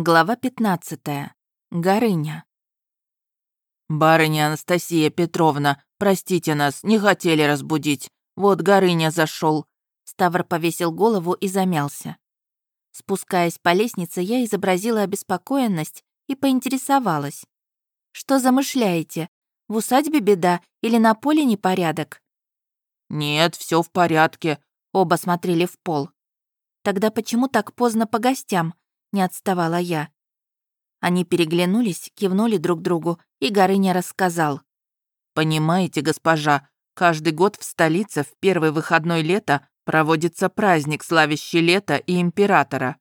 Глава 15. Горыня. «Барыня Анастасия Петровна, простите нас, не хотели разбудить. Вот Горыня зашел. Ставр повесил голову и замялся. Спускаясь по лестнице, я изобразила обеспокоенность и поинтересовалась. «Что замышляете? В усадьбе беда или на поле непорядок?» «Нет, все в порядке», — оба смотрели в пол. «Тогда почему так поздно по гостям?» Не отставала я. Они переглянулись, кивнули друг другу, и Горыня рассказал. «Понимаете, госпожа, каждый год в столице в первый выходной лета проводится праздник, славящий лето и императора.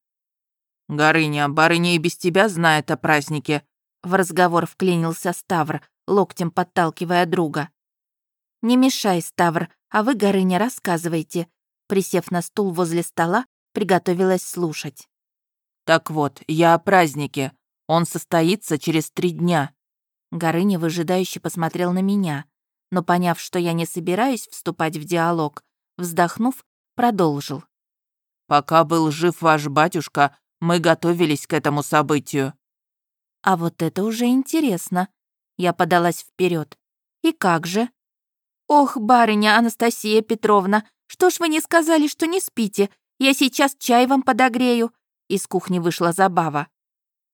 Горыня, барыня и без тебя знает о празднике». В разговор вклинился Ставр, локтем подталкивая друга. «Не мешай, Ставр, а вы, Горыня, рассказывайте». Присев на стул возле стола, приготовилась слушать. «Так вот, я о празднике. Он состоится через три дня». Горыня выжидающе посмотрел на меня, но, поняв, что я не собираюсь вступать в диалог, вздохнув, продолжил. «Пока был жив ваш батюшка, мы готовились к этому событию». «А вот это уже интересно». Я подалась вперед. «И как же?» «Ох, барыня Анастасия Петровна, что ж вы не сказали, что не спите? Я сейчас чай вам подогрею. Из кухни вышла Забава.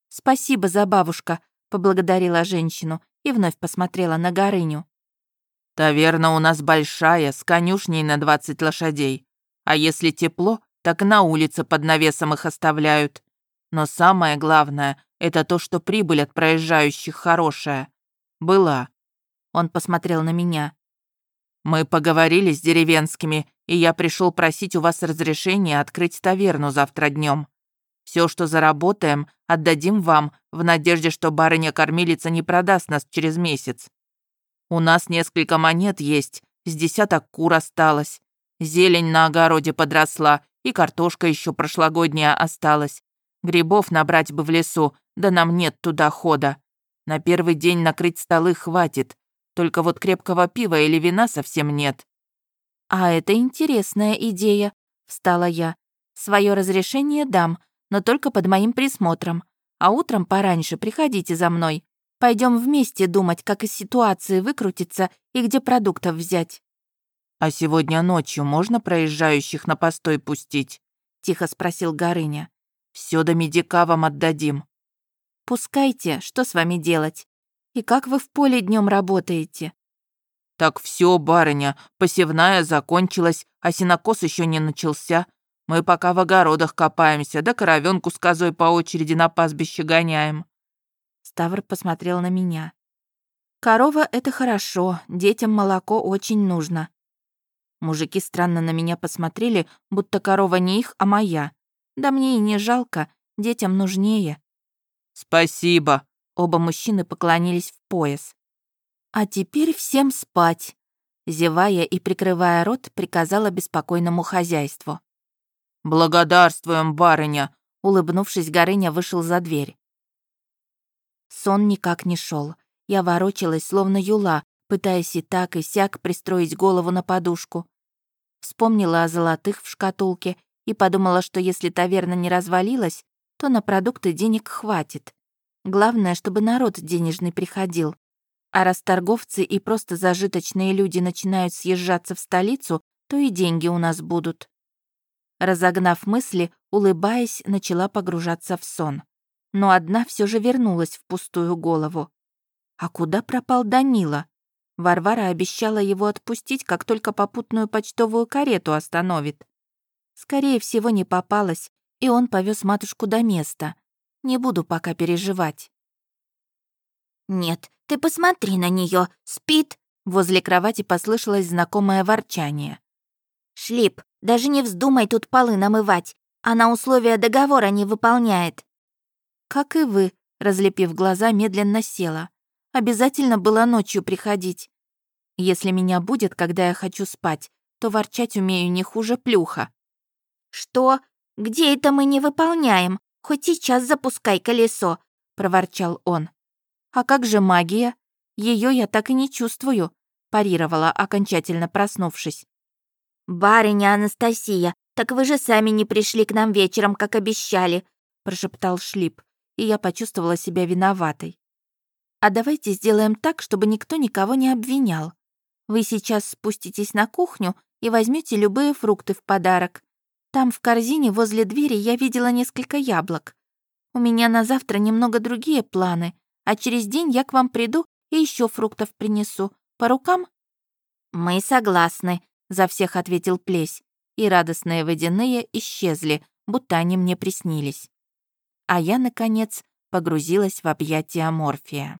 «Спасибо, Забавушка», — поблагодарила женщину и вновь посмотрела на Горыню. «Таверна у нас большая, с конюшней на двадцать лошадей. А если тепло, так на улице под навесом их оставляют. Но самое главное — это то, что прибыль от проезжающих хорошая. Была». Он посмотрел на меня. «Мы поговорили с деревенскими, и я пришел просить у вас разрешения открыть таверну завтра днем. Все, что заработаем, отдадим вам, в надежде, что барыня-кормилица не продаст нас через месяц. У нас несколько монет есть, с десяток кур осталось. Зелень на огороде подросла, и картошка еще прошлогодняя осталась. Грибов набрать бы в лесу, да нам нет туда хода. На первый день накрыть столы хватит, только вот крепкого пива или вина совсем нет». «А это интересная идея», — встала я. Свое разрешение дам, но только под моим присмотром. А утром пораньше приходите за мной. Пойдем вместе думать, как из ситуации выкрутиться и где продуктов взять». «А сегодня ночью можно проезжающих на постой пустить?» — тихо спросил Горыня. Все до медика вам отдадим». «Пускайте, что с вами делать? И как вы в поле днем работаете?» «Так все, барыня, посевная закончилась, а синокос еще не начался. Мы пока в огородах копаемся, да коровенку с козой по очереди на пастбище гоняем». Ставр посмотрел на меня. «Корова — это хорошо, детям молоко очень нужно». Мужики странно на меня посмотрели, будто корова не их, а моя. Да мне и не жалко, детям нужнее. «Спасибо», — оба мужчины поклонились в пояс. «А теперь всем спать», — зевая и прикрывая рот, приказала беспокойному хозяйству. «Благодарствуем, барыня!» Улыбнувшись, Горыня вышел за дверь. Сон никак не шел. Я ворочалась, словно юла, пытаясь и так, и сяк пристроить голову на подушку. Вспомнила о золотых в шкатулке и подумала, что если таверна не развалилась, то на продукты денег хватит. Главное, чтобы народ денежный приходил. А раз торговцы и просто зажиточные люди начинают съезжаться в столицу, то и деньги у нас будут. Разогнав мысли, улыбаясь, начала погружаться в сон. Но одна все же вернулась в пустую голову. А куда пропал Данила? Варвара обещала его отпустить, как только попутную почтовую карету остановит. Скорее всего, не попалась, и он повез матушку до места. Не буду пока переживать. «Нет, ты посмотри на нее, спит!» Возле кровати послышалось знакомое ворчание. «Шлип, даже не вздумай тут полы намывать. Она условия договора не выполняет». «Как и вы», — разлепив глаза, медленно села. «Обязательно было ночью приходить. Если меня будет, когда я хочу спать, то ворчать умею не хуже плюха». «Что? Где это мы не выполняем? Хоть сейчас запускай колесо», — проворчал он. «А как же магия? Ее я так и не чувствую», — парировала, окончательно проснувшись. «Барыня Анастасия, так вы же сами не пришли к нам вечером, как обещали», прошептал Шлип. и я почувствовала себя виноватой. «А давайте сделаем так, чтобы никто никого не обвинял. Вы сейчас спуститесь на кухню и возьмете любые фрукты в подарок. Там в корзине возле двери я видела несколько яблок. У меня на завтра немного другие планы, а через день я к вам приду и еще фруктов принесу. По рукам?» «Мы согласны», — за всех ответил Плесь, и радостные водяные исчезли, будто они мне приснились. А я, наконец, погрузилась в объятия Морфия.